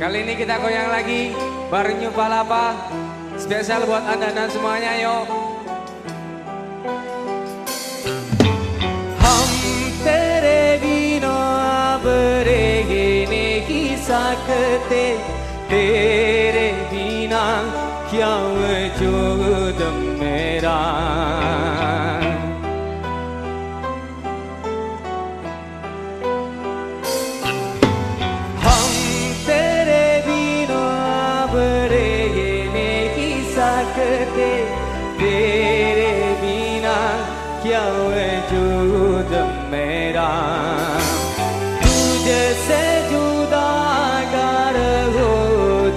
Kali ini kita goyang lagi Barunya Palapa. Spesial buat anda dan semuanya yuk. Hum tere bina berege ne ki sakte tere bina kya wujud merah सकते तेरे बिना क्या वजूद मेरा? तुझसे जुदा अगर हो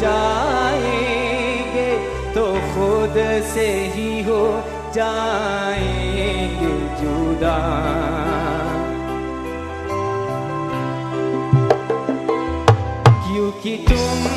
जाएँगे तो खुद से ही हो जाएँगे जुदा। क्योंकि तुम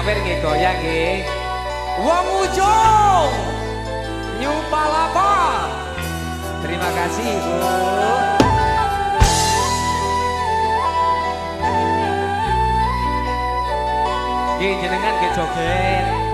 Nyawer nggih goyang nggih. Wong ujung. New Palapa. Terima kasih Ibu. Nggih jenengan nggih joget.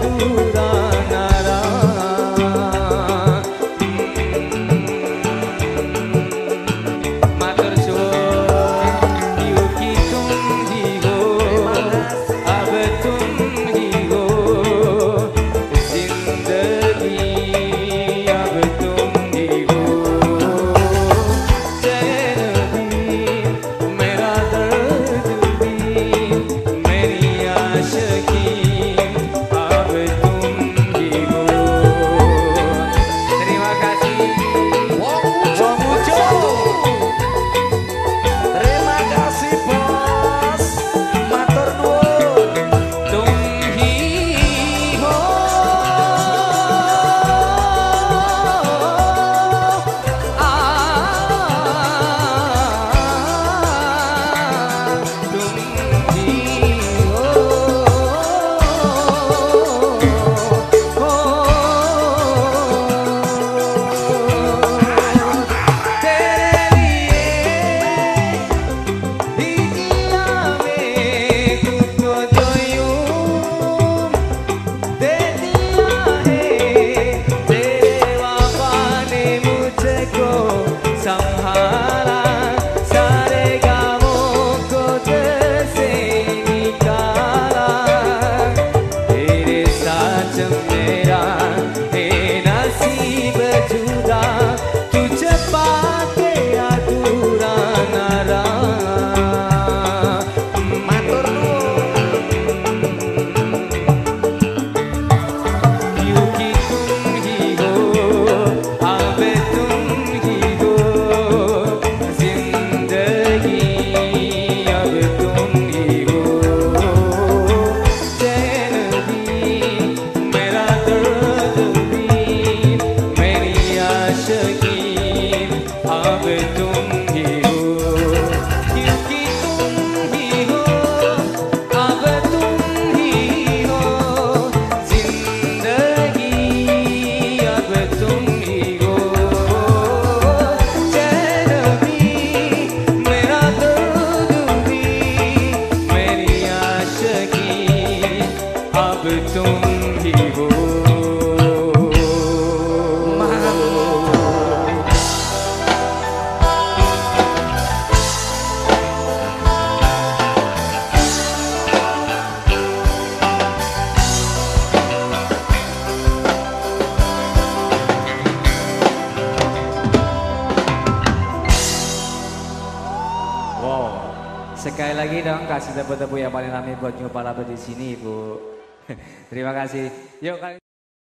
criatura betung ibu Wow. Sekali lagi dong kasih tepuk-tepuk yang paling rame buat New Palapa di sini, Ibu. Terima kasih. Yuk kali